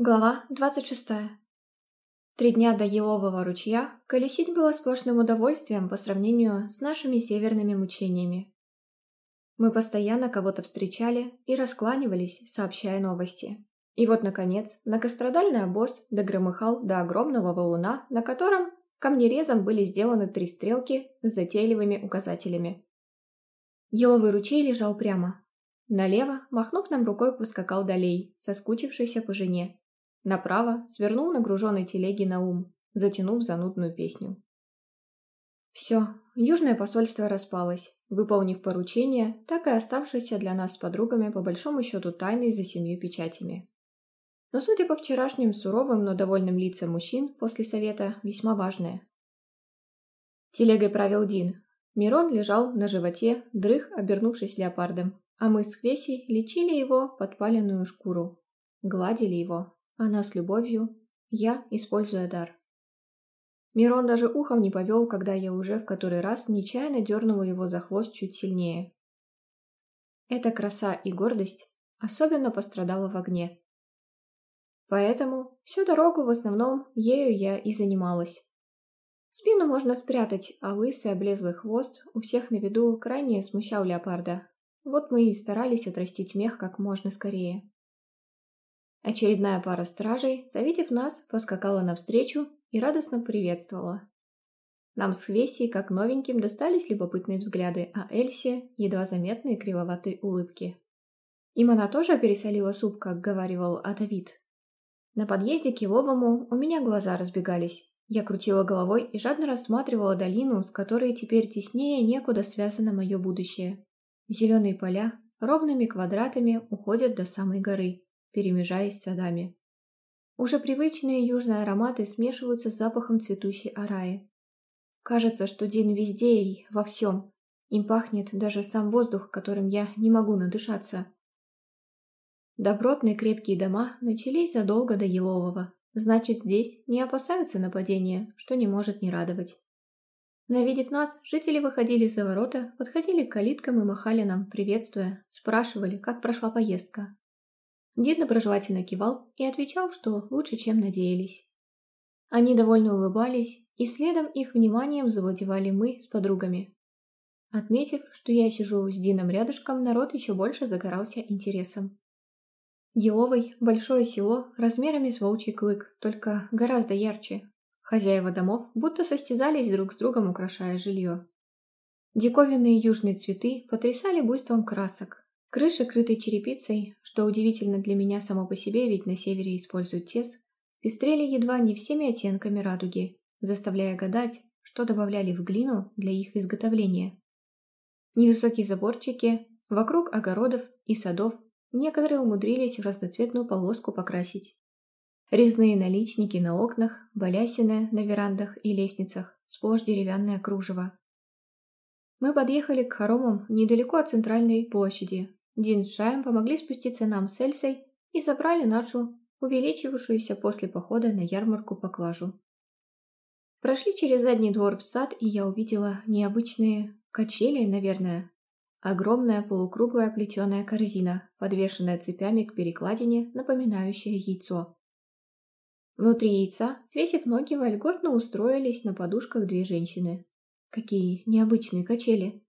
Глава 26. Три дня до Елового ручья колесить было сплошным удовольствием по сравнению с нашими северными мучениями. Мы постоянно кого-то встречали и раскланивались, сообщая новости. И вот, наконец, многострадальный обоз догромыхал до огромного валуна, на котором камнерезом были сделаны три стрелки с затейливыми указателями. Еловый ручей лежал прямо. Налево, махнув нам рукой, поскакал долей, соскучившийся по жене, Направо свернул нагруженной телеги на ум, затянув занудную песню. Все, южное посольство распалось, выполнив поручение, так и оставшееся для нас с подругами по большому счету тайной за семью печатями. Но судя по вчерашним суровым, но довольным лицам мужчин после совета, весьма важное. Телегой правил Дин. Мирон лежал на животе, дрых, обернувшись леопардом, а мы с Хвесей лечили его подпаленную шкуру. Гладили его, она с любовью, я, используя дар. Мирон даже ухом не повел, когда я уже в который раз нечаянно дернула его за хвост чуть сильнее. Эта краса и гордость особенно пострадала в огне. Поэтому всю дорогу в основном ею я и занималась. Спину можно спрятать, а лысый облезлый хвост у всех на виду крайне смущал леопарда. Вот мы и старались отрастить мех как можно скорее. Очередная пара стражей, завидев нас, поскакала навстречу и радостно приветствовала. Нам с Хвесией, как новеньким, достались любопытные взгляды, а Эльсе – едва заметные кривоватые улыбки. Им она тоже пересолила суп, как говаривал Атавид. На подъезде к Еловому у меня глаза разбегались. Я крутила головой и жадно рассматривала долину, с которой теперь теснее некуда связано мое будущее. Зеленые поля ровными квадратами уходят до самой горы перемежаясь садами. Уже привычные южные ароматы смешиваются с запахом цветущей араи. Кажется, что день везде и во всем. Им пахнет даже сам воздух, которым я не могу надышаться. Добротные крепкие дома начались задолго до Елового. Значит, здесь не опасаются нападения, что не может не радовать. Завидев нас, жители выходили за ворота, подходили к калиткам и махали нам, приветствуя, спрашивали, как прошла поездка, Дед доброжелательно кивал и отвечал, что лучше, чем надеялись. Они довольно улыбались, и следом их вниманием завладевали мы с подругами. Отметив, что я сижу с Дином рядышком, народ еще больше загорался интересом. Еловый – большое село размерами с волчий клык, только гораздо ярче. Хозяева домов будто состязались друг с другом, украшая жилье. Диковинные южные цветы потрясали буйством красок, Крыши, крытой черепицей, что удивительно для меня само по себе, ведь на севере используют тес, пестрели едва не всеми оттенками радуги, заставляя гадать, что добавляли в глину для их изготовления. Невысокие заборчики, вокруг огородов и садов некоторые умудрились в разноцветную полоску покрасить. Резные наличники на окнах, балясины на верандах и лестницах, сплошь деревянное кружево. Мы подъехали к хоромам недалеко от центральной площади, Дин с Шаем помогли спуститься нам с Эльсой и забрали нашу увеличивавшуюся после похода на ярмарку поклажу. Прошли через задний двор в сад, и я увидела необычные качели, наверное. Огромная полукруглая плетеная корзина, подвешенная цепями к перекладине, напоминающая яйцо. Внутри яйца, свесив ноги, вольготно устроились на подушках две женщины. Какие необычные качели!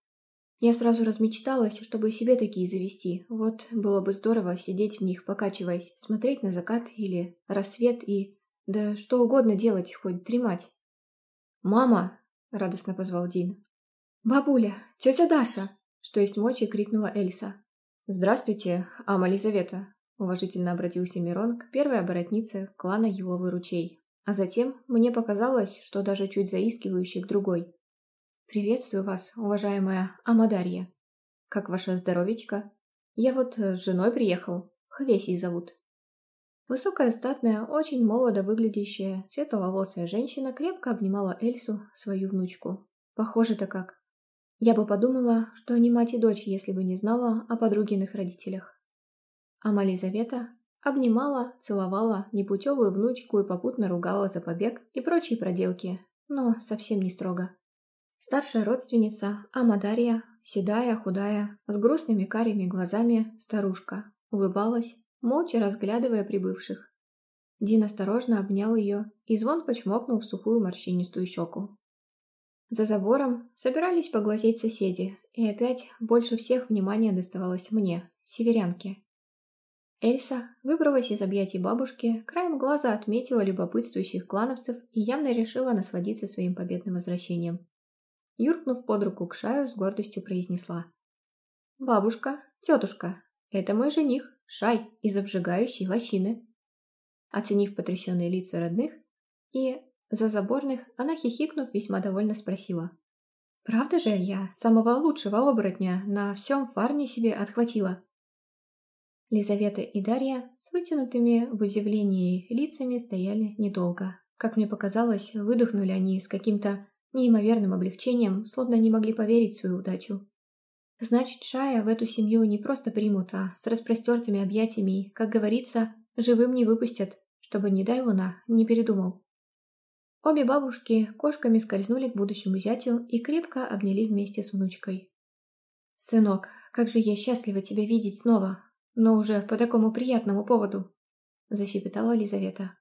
Я сразу размечталась, чтобы себе такие завести. Вот было бы здорово сидеть в них, покачиваясь, смотреть на закат или рассвет и... Да что угодно делать, хоть дремать. «Мама!» — радостно позвал Дин. «Бабуля! Тетя Даша!» — что есть мочи, крикнула Эльса. «Здравствуйте, Ама Лизавета!» — уважительно обратился Мирон к первой оборотнице клана Еловый ручей. А затем мне показалось, что даже чуть заискивающий к другой. «Приветствую вас, уважаемая Амадарья. Как ваше здоровечко? Я вот э, с женой приехал. Хавесий зовут». Высокая, статная, очень молодо выглядящая, светловолосая женщина крепко обнимала Эльсу, свою внучку. Похоже-то как. Я бы подумала, что они мать и дочь, если бы не знала о подругиных родителях. А Мализавета обнимала, целовала непутевую внучку и попутно ругала за побег и прочие проделки, но совсем не строго. Старшая родственница, Амадария, седая, худая, с грустными карими глазами, старушка, улыбалась, молча разглядывая прибывших. Дин осторожно обнял ее и звонко почмокнул в сухую морщинистую щеку. За забором собирались поглазеть соседи, и опять больше всех внимания доставалось мне, северянке. Эльса выбралась из объятий бабушки, краем глаза отметила любопытствующих клановцев и явно решила насладиться своим победным возвращением юркнув под руку к шаю, с гордостью произнесла. «Бабушка, тетушка, это мой жених, Шай, из обжигающей лощины». Оценив потрясенные лица родных и за заборных, она, хихикнув, весьма довольно спросила. «Правда же я самого лучшего оборотня на всем фарне себе отхватила?» Лизавета и Дарья с вытянутыми в удивлении лицами стояли недолго. Как мне показалось, выдохнули они с каким-то неимоверным облегчением, словно не могли поверить в свою удачу. Значит, Шая в эту семью не просто примут, а с распростертыми объятиями, как говорится, живым не выпустят, чтобы, не дай луна, не передумал. Обе бабушки кошками скользнули к будущему зятю и крепко обняли вместе с внучкой. «Сынок, как же я счастлива тебя видеть снова, но уже по такому приятному поводу!» – защепетала Лизавета.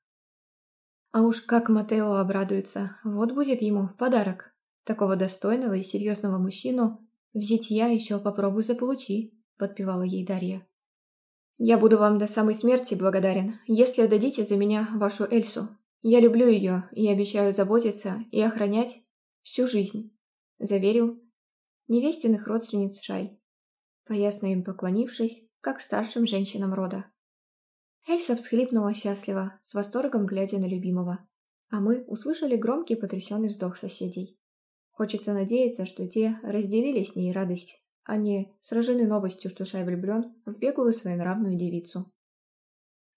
А уж как Матео обрадуется, вот будет ему подарок. Такого достойного и серьезного мужчину в зитья еще попробуй заполучи, подпевала ей Дарья. «Я буду вам до самой смерти благодарен, если отдадите за меня вашу Эльсу. Я люблю ее и обещаю заботиться и охранять всю жизнь», – заверил невестиных родственниц Шай, поясно им поклонившись, как старшим женщинам рода. Эльса всхлипнула счастливо, с восторгом глядя на любимого. А мы услышали громкий потрясенный вздох соседей. Хочется надеяться, что те разделили с ней радость, а не сражены новостью, что Шай влюблен в беглую своенравную девицу.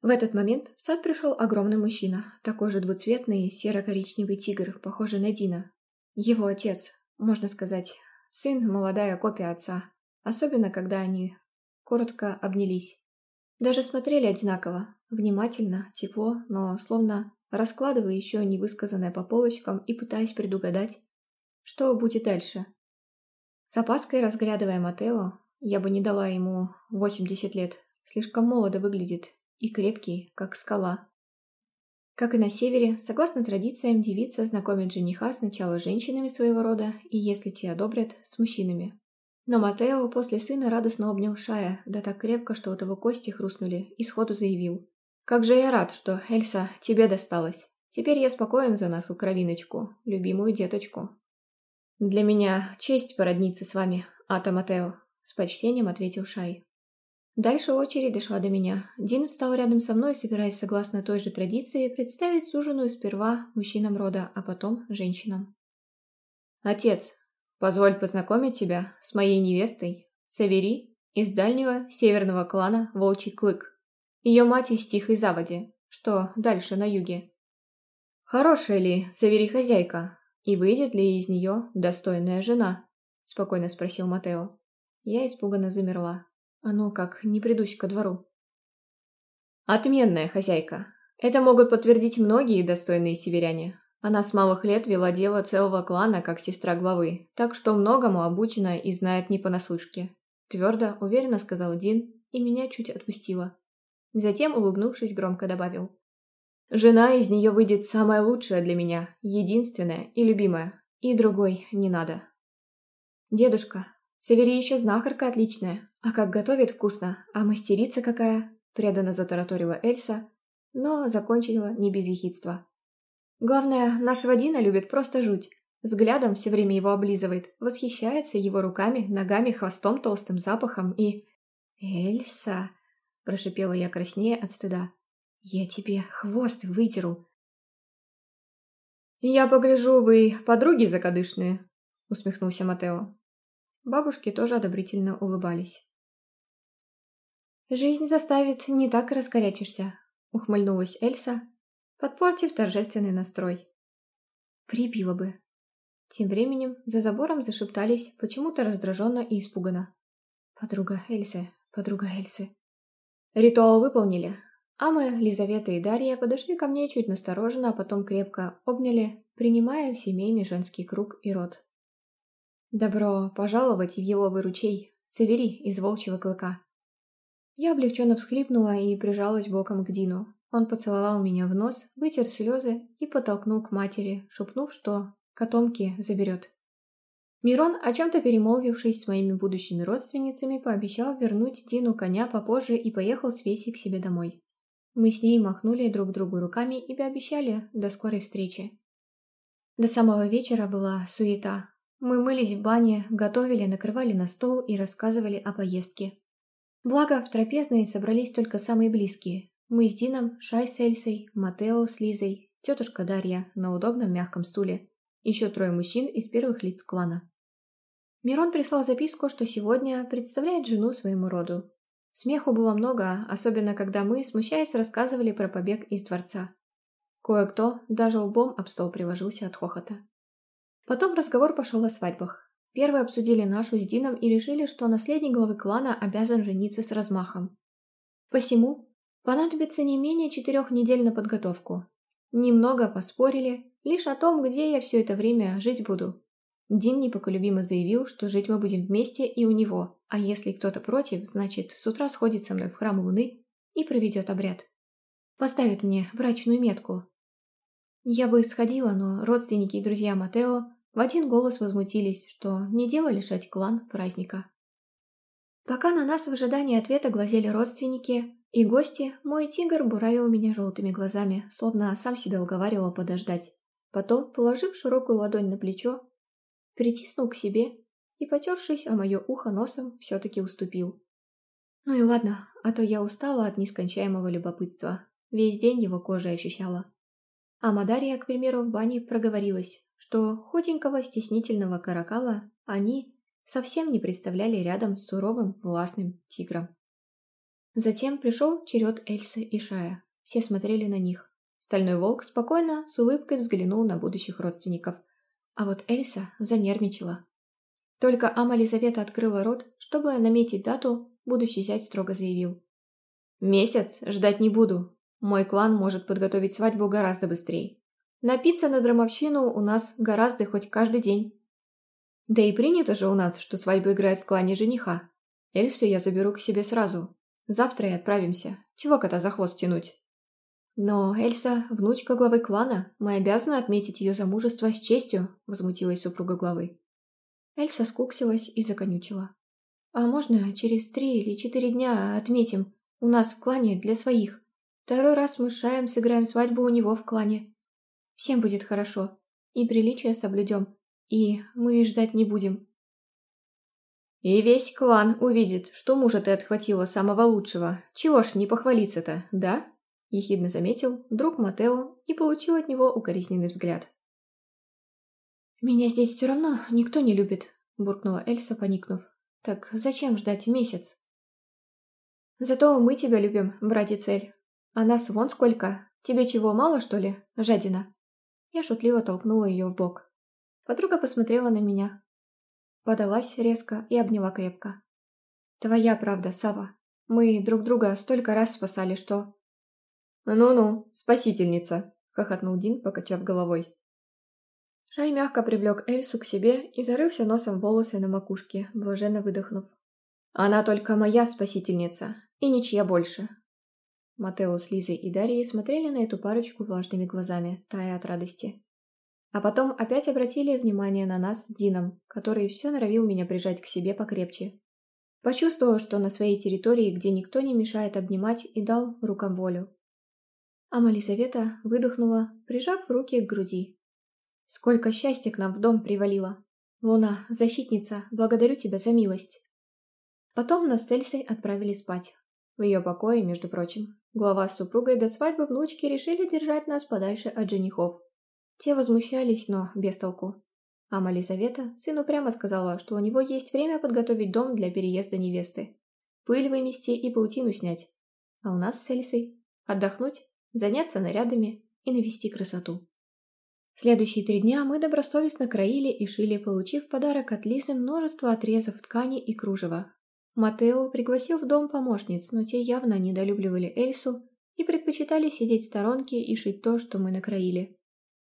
В этот момент в сад пришел огромный мужчина, такой же двуцветный серо-коричневый тигр, похожий на Дина. Его отец, можно сказать, сын – молодая копия отца, особенно когда они коротко обнялись. Даже смотрели одинаково, внимательно, тепло, но словно раскладывая еще невысказанное по полочкам и пытаясь предугадать, что будет дальше. С опаской разглядывая Матео, я бы не дала ему 80 лет, слишком молодо выглядит и крепкий, как скала. Как и на севере, согласно традициям, девица знакомит жениха сначала с женщинами своего рода и, если те одобрят, с мужчинами. Но Матео после сына радостно обнял Шая, да так крепко, что у того кости хрустнули, и сходу заявил. «Как же я рад, что, Эльса, тебе досталось. Теперь я спокоен за нашу кровиночку, любимую деточку». «Для меня честь породниться с вами, Ата Матео», — с почтением ответил Шай. Дальше очередь дошла до меня. Дин встал рядом со мной, собираясь, согласно той же традиции, представить суженую сперва мужчинам рода, а потом женщинам. «Отец, Позволь познакомить тебя с моей невестой, Савери, из дальнего северного клана Волчий Клык. Ее мать из Тихой Заводи, что дальше на юге. Хорошая ли Савери хозяйка, и выйдет ли из нее достойная жена?» – спокойно спросил Матео. Я испуганно замерла. Оно как, не придусь ко двору. «Отменная хозяйка. Это могут подтвердить многие достойные северяне. Она с малых лет вела дело целого клана как сестра главы, так что многому обучена и знает не понаслышке. Твердо, уверенно сказал Дин, и меня чуть отпустила. Затем, улыбнувшись, громко добавил. «Жена из нее выйдет самая лучшая для меня, единственная и любимая, и другой не надо». «Дедушка, Савери еще знахарка отличная, а как готовит вкусно, а мастерица какая!» преданно затараторила Эльса, но закончила не без ехидства. Главное, нашего Дина любит просто жуть. Взглядом все время его облизывает, восхищается его руками, ногами, хвостом, толстым запахом и... «Эльса!» – прошипела я краснее от стыда. «Я тебе хвост вытеру!» «Я погляжу, вы подруги закадышные!» – усмехнулся Матео. Бабушки тоже одобрительно улыбались. «Жизнь заставит, не так раскорячишься», — ухмыльнулась Эльса, подпортив торжественный настрой. Прибило бы. Тем временем за забором зашептались, почему-то раздраженно и испуганно. Подруга Эльсы, подруга Эльсы. Ритуал выполнили. Ама, Лизавета и Дарья подошли ко мне чуть настороженно, а потом крепко обняли, принимая в семейный женский круг и род. «Добро пожаловать в еловый ручей, Савери из волчьего клыка!» Я облегченно всхлипнула и прижалась боком к Дину, он поцеловал меня в нос, вытер слезы и потолкнул к матери, шепнув, что котомки заберет. Мирон, о чем-то перемолвившись с моими будущими родственницами, пообещал вернуть Дину коня попозже и поехал с Весей к себе домой. Мы с ней махнули друг другу руками и пообещали до скорой встречи. До самого вечера была суета. Мы мылись в бане, готовили, накрывали на стол и рассказывали о поездке. Благо, в трапезной собрались только самые близкие, мы с Дином, Шай с Эльсой, Матео с Лизой, тетушка Дарья на удобном мягком стуле, еще трое мужчин из первых лиц клана. Мирон прислал записку, что сегодня представляет жену своему роду. Смеху было много, особенно когда мы, смущаясь, рассказывали про побег из дворца. Кое-кто даже лбом об стол приложился от хохота. Потом разговор пошел о свадьбах. Первые обсудили нашу с Дином и решили, что наследник главы клана обязан жениться с размахом. Посему Понадобится не менее четырех недель на подготовку. Немного поспорили, лишь о том, где я все это время жить буду. Дин непоколебимо заявил, что жить мы будем вместе и у него, а если кто-то против, значит, с утра сходит со мной в храм Луны и проведет обряд. Поставит мне брачную метку. Я бы сходила, но родственники и друзья Матео в один голос возмутились, что не дело лишать клан праздника. Пока на нас в ожидании ответа глазели родственники, и гости, мой тигр буравил меня желтыми глазами, словно сам себя уговаривал подождать. Потом, положив широкую ладонь на плечо, притиснул к себе и, потершись о мое ухо носом, все-таки уступил. Ну и ладно, а то я устала от нескончаемого любопытства. Весь день его кожа ощущала. А Мадария, к примеру, в бане проговорилась, что худенького стеснительного каракала они совсем не представляли рядом с суровым властным тигром. Затем пришел черед Эльсы и Шая. Все смотрели на них. Стальной волк спокойно, с улыбкой взглянул на будущих родственников. А вот Эльса занервничала. Только Ама Лизавета открыла рот, чтобы наметить дату, будущий зять строго заявил. «Месяц ждать не буду. Мой клан может подготовить свадьбу гораздо быстрее. Напиться на драмовщину у нас гораздо хоть каждый день. Да и принято же у нас, что свадьбу играет в клане жениха. Эльсу я заберу к себе сразу, Завтра и отправимся. Чего кота за хвост тянуть? Но Эльса – внучка главы клана. Мы обязаны отметить ее замужество с честью, возмутилась супруга главы. Эльса скуксилась и законючила. А можно через три или четыре дня отметим? У нас в клане для своих. Второй раз мы с Шаем сыграем свадьбу у него в клане. Всем будет хорошо. И приличие соблюдем. И мы ждать не будем. И весь клан увидит, что мужа ты отхватила самого лучшего. Чего ж не похвалиться-то, да?» Ехидно заметил друг Матео и получил от него укоризненный взгляд. «Меня здесь все равно никто не любит», – буркнула Эльса, поникнув. «Так зачем ждать месяц?» «Зато мы тебя любим, братец Эль. А нас вон сколько. Тебе чего, мало, что ли, жадина?» Я шутливо толкнула ее в бок. Подруга посмотрела на меня, Подалась резко и обняла крепко. «Твоя правда, Сава. Мы друг друга столько раз спасали, что...» «Ну-ну, спасительница!» – хохотнул Дин, покачав головой. Шай мягко привлек Эльсу к себе и зарылся носом волосы на макушке, блаженно выдохнув. «Она только моя спасительница, и ничья больше!» Матео с Лизой и Дарьей смотрели на эту парочку влажными глазами, тая от радости. А потом опять обратили внимание на нас с Дином, который все норовил меня прижать к себе покрепче. Почувствовал, что на своей территории, где никто не мешает обнимать, и дал рукам волю. А Мализавета выдохнула, прижав руки к груди. «Сколько счастья к нам в дом привалило! Луна, защитница, благодарю тебя за милость!» Потом нас с Эльсой отправили спать. В ее покое, между прочим. Глава с супругой до свадьбы внучки решили держать нас подальше от женихов. Те возмущались, но без толку. А Мализавета сыну прямо сказала, что у него есть время подготовить дом для переезда невесты. Пыль вымести и паутину снять. А у нас с Эльсой отдохнуть, заняться нарядами и навести красоту. Следующие три дня мы добросовестно краили и шили, получив подарок от Лизы множество отрезов ткани и кружева. Матео пригласил в дом помощниц, но те явно недолюбливали Эльсу и предпочитали сидеть в сторонке и шить то, что мы накроили.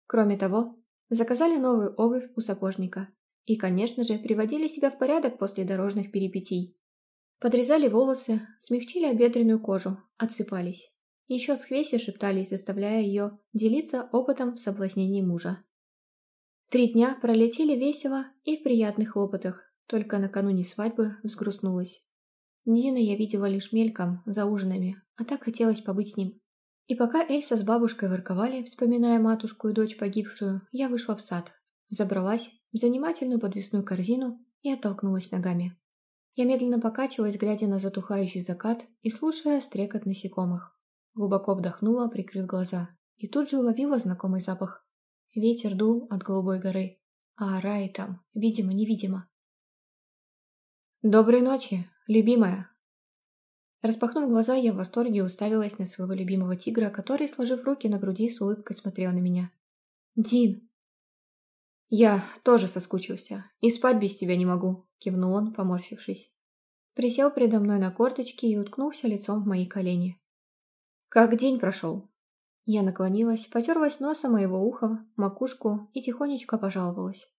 Кроме того, заказали новую обувь у сапожника. И, конечно же, приводили себя в порядок после дорожных перипетий. Подрезали волосы, смягчили обветренную кожу, отсыпались. Еще с Хвеси шептались, заставляя ее делиться опытом в соблазнении мужа. Три дня пролетели весело и в приятных опытах, только накануне свадьбы взгрустнулась. Дина я видела лишь мельком, за ужинами, а так хотелось побыть с ним. И пока Эльса с бабушкой ворковали, вспоминая матушку и дочь погибшую, я вышла в сад, забралась в занимательную подвесную корзину и оттолкнулась ногами. Я медленно покачивалась, глядя на затухающий закат и слушая стрекот насекомых. Глубоко вдохнула, прикрыв глаза, и тут же уловила знакомый запах. Ветер дул от голубой горы, а рай там, видимо-невидимо. «Доброй ночи, любимая!» Распахнув глаза, я в восторге уставилась на своего любимого тигра, который, сложив руки на груди, с улыбкой смотрел на меня. «Дин!» «Я тоже соскучился. И спать без тебя не могу», — кивнул он, поморщившись. Присел предо мной на корточки и уткнулся лицом в мои колени. «Как день прошел?» Я наклонилась, потерлась носом моего уха, макушку и тихонечко пожаловалась.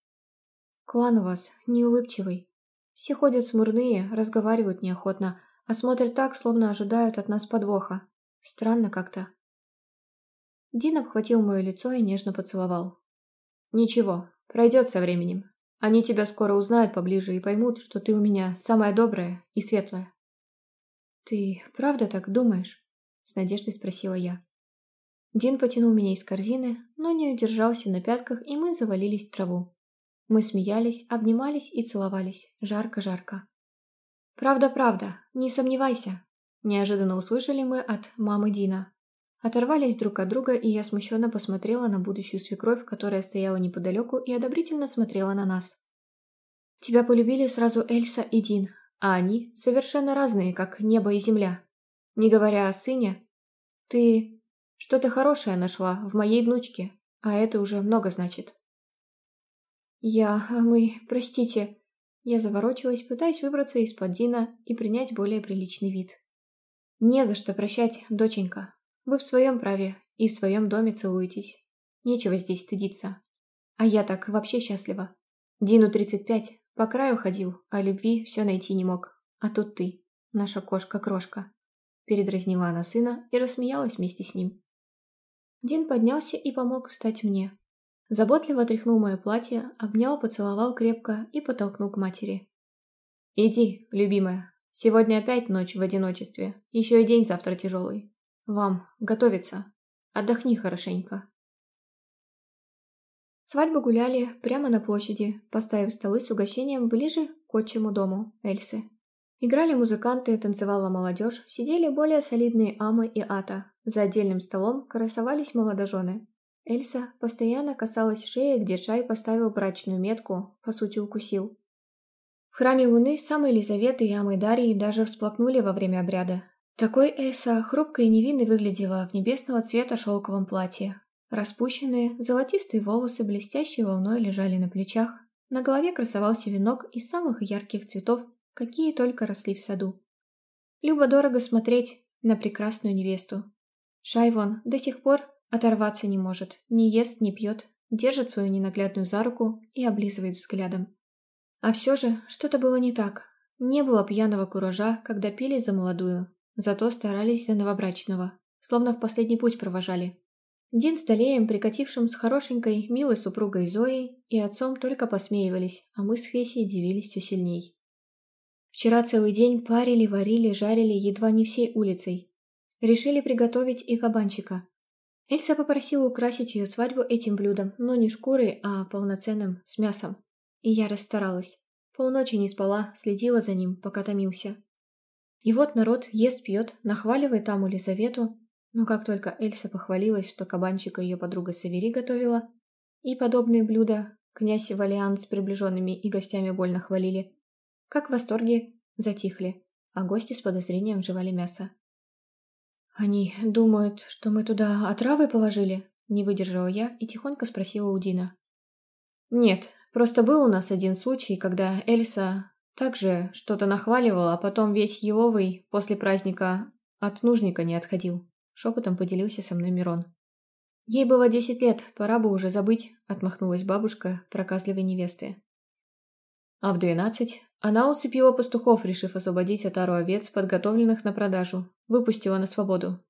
«Клан у вас неулыбчивый. Все ходят смурные, разговаривают неохотно, а смотрят так, словно ожидают от нас подвоха. Странно как-то. Дин обхватил мое лицо и нежно поцеловал. «Ничего, пройдет со временем. Они тебя скоро узнают поближе и поймут, что ты у меня самая добрая и светлая». «Ты правда так думаешь?» – с надеждой спросила я. Дин потянул меня из корзины, но не удержался на пятках, и мы завалились в траву. Мы смеялись, обнимались и целовались, жарко-жарко. «Правда-правда, не сомневайся», – неожиданно услышали мы от мамы Дина. Оторвались друг от друга, и я смущенно посмотрела на будущую свекровь, которая стояла неподалеку и одобрительно смотрела на нас. «Тебя полюбили сразу Эльса и Дин, а они совершенно разные, как небо и земля. Не говоря о сыне, ты что-то хорошее нашла в моей внучке, а это уже много значит». «Я... А мы... простите...» Я заворочилась, пытаясь выбраться из-под Дина и принять более приличный вид. «Не за что прощать, доченька. Вы в своем праве и в своем доме целуетесь. Нечего здесь стыдиться. А я так вообще счастлива. Дину 35, по краю ходил, а любви все найти не мог. А тут ты, наша кошка-крошка». Передразнила она сына и рассмеялась вместе с ним. Дин поднялся и помог встать мне, Заботливо отряхнул мое платье, обнял, поцеловал крепко и подтолкнул к матери. «Иди, любимая. Сегодня опять ночь в одиночестве. Еще и день завтра тяжелый. Вам готовиться. Отдохни хорошенько». Свадьбу гуляли прямо на площади, поставив столы с угощением ближе к отчему дому Эльсы. Играли музыканты, танцевала молодежь, сидели более солидные Амы и Ата. За отдельным столом красовались молодожены, Эльса постоянно касалась шеи, где Чай поставил брачную метку, по сути укусил. В храме Луны самой Елизавета и Амой даже всплакнули во время обряда. Такой Эльса хрупкой и невинной выглядела в небесного цвета шелковом платье. Распущенные, золотистые волосы блестящей волной лежали на плечах. На голове красовался венок из самых ярких цветов, какие только росли в саду. Любо дорого смотреть на прекрасную невесту. Шайвон до сих пор Оторваться не может, не ест, не пьет, держит свою ненаглядную за руку и облизывает взглядом. А все же что-то было не так. Не было пьяного куража, когда пили за молодую, зато старались за новобрачного, словно в последний путь провожали. Дин с Талеем, прикатившим с хорошенькой, милой супругой Зоей и отцом только посмеивались, а мы с Фесей дивились все сильней. Вчера целый день парили, варили, жарили едва не всей улицей. Решили приготовить и кабанчика. Эльса попросила украсить ее свадьбу этим блюдом, но не шкурой, а полноценным, с мясом. И я расстаралась. Полночи не спала, следила за ним, пока томился. И вот народ ест, пьет, нахваливает там Елизавету. Но как только Эльса похвалилась, что кабанчик ее подруга Савери готовила, и подобные блюда князь Валиан с приближенными и гостями больно хвалили, как в восторге затихли, а гости с подозрением жевали мясо. «Они думают, что мы туда отравы положили?» Не выдержала я и тихонько спросила у Дина. «Нет, просто был у нас один случай, когда Эльса также что-то нахваливала, а потом весь еловый после праздника от нужника не отходил», — шепотом поделился со мной Мирон. «Ей было десять лет, пора бы уже забыть», — отмахнулась бабушка проказливой невесты а в двенадцать она уцепила пастухов, решив освободить отару овец, подготовленных на продажу, выпустила на свободу.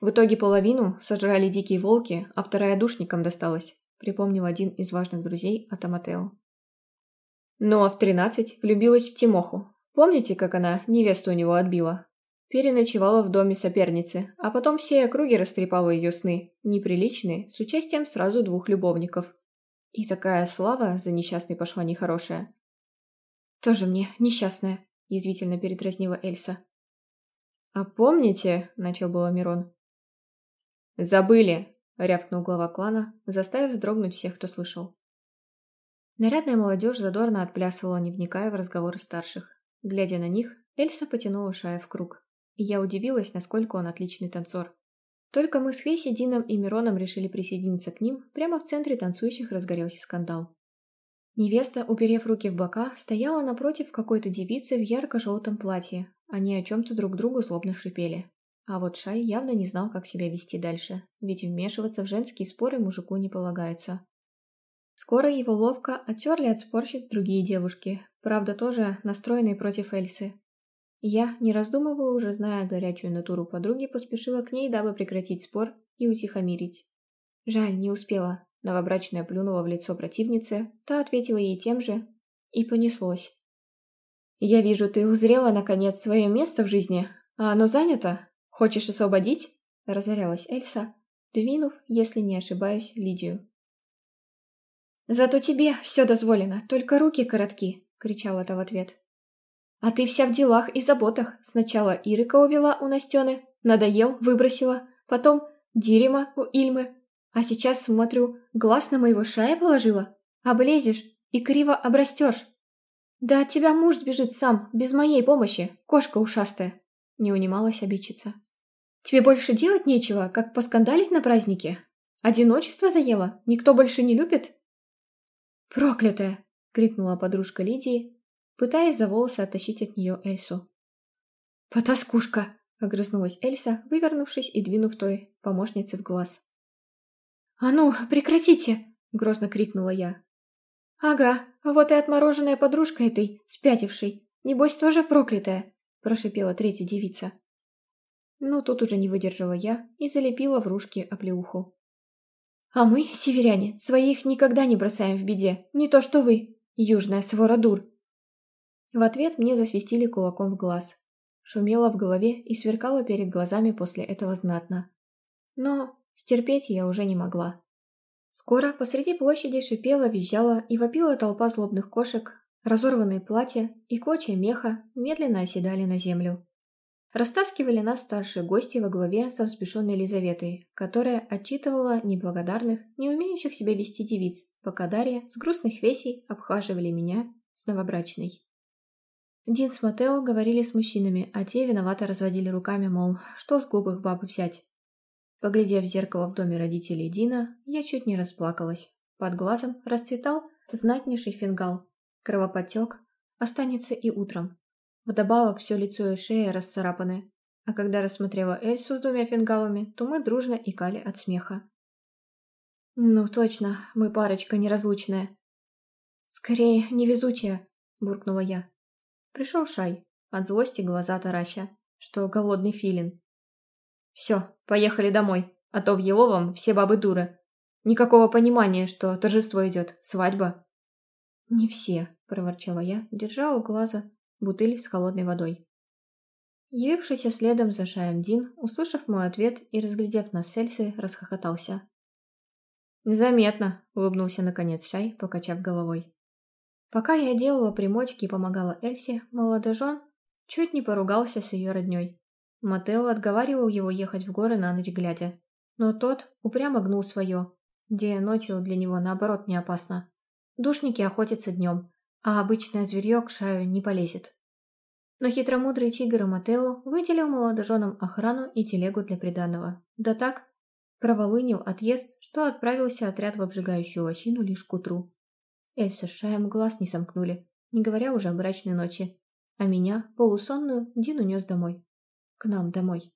В итоге половину сожрали дикие волки, а вторая душникам досталась, припомнил один из важных друзей Атаматео. Ну а в тринадцать влюбилась в Тимоху. Помните, как она невесту у него отбила? Переночевала в доме соперницы, а потом все округи растрепала ее сны, неприличные, с участием сразу двух любовников. И такая слава за несчастной пошла нехорошая – «Тоже мне, несчастная», — язвительно передразнила Эльса. «А помните...» — начал было Мирон. «Забыли!» — рявкнул глава клана, заставив вздрогнуть всех, кто слышал. Нарядная молодежь задорно отплясывала, не вникая в разговоры старших. Глядя на них, Эльса потянула Шая в круг, и я удивилась, насколько он отличный танцор. Только мы с Феси, Дином и Мироном решили присоединиться к ним, прямо в центре танцующих разгорелся скандал. Невеста, уперев руки в бока, стояла напротив какой-то девицы в ярко-желтом платье. Они о чем-то друг другу злобно шипели. А вот Шай явно не знал, как себя вести дальше, ведь вмешиваться в женские споры мужику не полагается. Скоро его ловко оттерли от спорщиц другие девушки, правда тоже настроенные против Эльсы. Я, не раздумывая, уже зная горячую натуру подруги, поспешила к ней, дабы прекратить спор и утихомирить. Жаль, не успела. Новобрачная плюнула в лицо противницы, та ответила ей тем же, и понеслось. «Я вижу, ты узрела, наконец, свое место в жизни, а оно занято. Хочешь освободить?» – разорялась Эльса, двинув, если не ошибаюсь, Лидию. «Зато тебе все дозволено, только руки коротки!» – кричала та в ответ. «А ты вся в делах и заботах. Сначала Ирика увела у Настены, надоел, выбросила, потом Дирима у Ильмы, а сейчас смотрю, глаз на моего шая положила? Облезешь и криво обрастешь. Да от тебя муж сбежит сам, без моей помощи, кошка ушастая. Не унималась обидчица. Тебе больше делать нечего, как поскандалить на празднике? Одиночество заело? Никто больше не любит? Проклятая! Крикнула подружка Лидии, пытаясь за волосы оттащить от нее Эльсу. «Потаскушка!» — огрызнулась Эльса, вывернувшись и двинув той помощнице в глаз. «А ну, прекратите!» – грозно крикнула я. «Ага, вот и отмороженная подружка этой, спятившей. Небось, тоже проклятая!» – прошипела третья девица. Но тут уже не выдержала я и залепила в ружки оплеуху. «А мы, северяне, своих никогда не бросаем в беде, не то что вы, южная свора дур!» В ответ мне засвистели кулаком в глаз. Шумело в голове и сверкало перед глазами после этого знатно. Но Стерпеть я уже не могла. Скоро посреди площади шипела, визжала и вопила толпа злобных кошек, разорванные платья и клочья меха медленно оседали на землю. Растаскивали нас старшие гости во главе со взбешенной Елизаветой, которая отчитывала неблагодарных, не умеющих себя вести девиц, пока Дарья с грустных весей обхаживали меня с новобрачной. Дин с Матео говорили с мужчинами, а те виновато разводили руками, мол, что с глупых баб взять. Поглядев в зеркало в доме родителей Дина, я чуть не расплакалась. Под глазом расцветал знатнейший фингал. Кровоподтек останется и утром. Вдобавок все лицо и шея расцарапаны. А когда рассмотрела Эльсу с двумя фингалами, то мы дружно икали от смеха. «Ну точно, мы парочка неразлучная». «Скорее, невезучая», — буркнула я. Пришел Шай, от злости глаза тараща, что голодный филин. «Все, Поехали домой, а то в Еловом все бабы дуры. Никакого понимания, что торжество идет, свадьба». «Не все», – проворчала я, держа у глаза бутыль с холодной водой. Явившийся следом за Шаем Дин, услышав мой ответ и разглядев нас с Эльсой, расхохотался. «Незаметно», — улыбнулся наконец Шай, покачав головой. Пока я делала примочки и помогала Эльсе, молодожен чуть не поругался с ее родней. Матео отговаривал его ехать в горы на ночь глядя. Но тот упрямо гнул свое. День ночью для него, наоборот, не опасно. Душники охотятся днем, а обычное зверье к шаю не полезет. Но хитромудрый тигр Матео выделил молодоженам охрану и телегу для приданного. Да так, проволынил отъезд, что отправился отряд в обжигающую лощину лишь к утру. Эльса с Шаем глаз не сомкнули, не говоря уже о брачной ночи. А меня, полусонную, Дин унес домой к нам домой.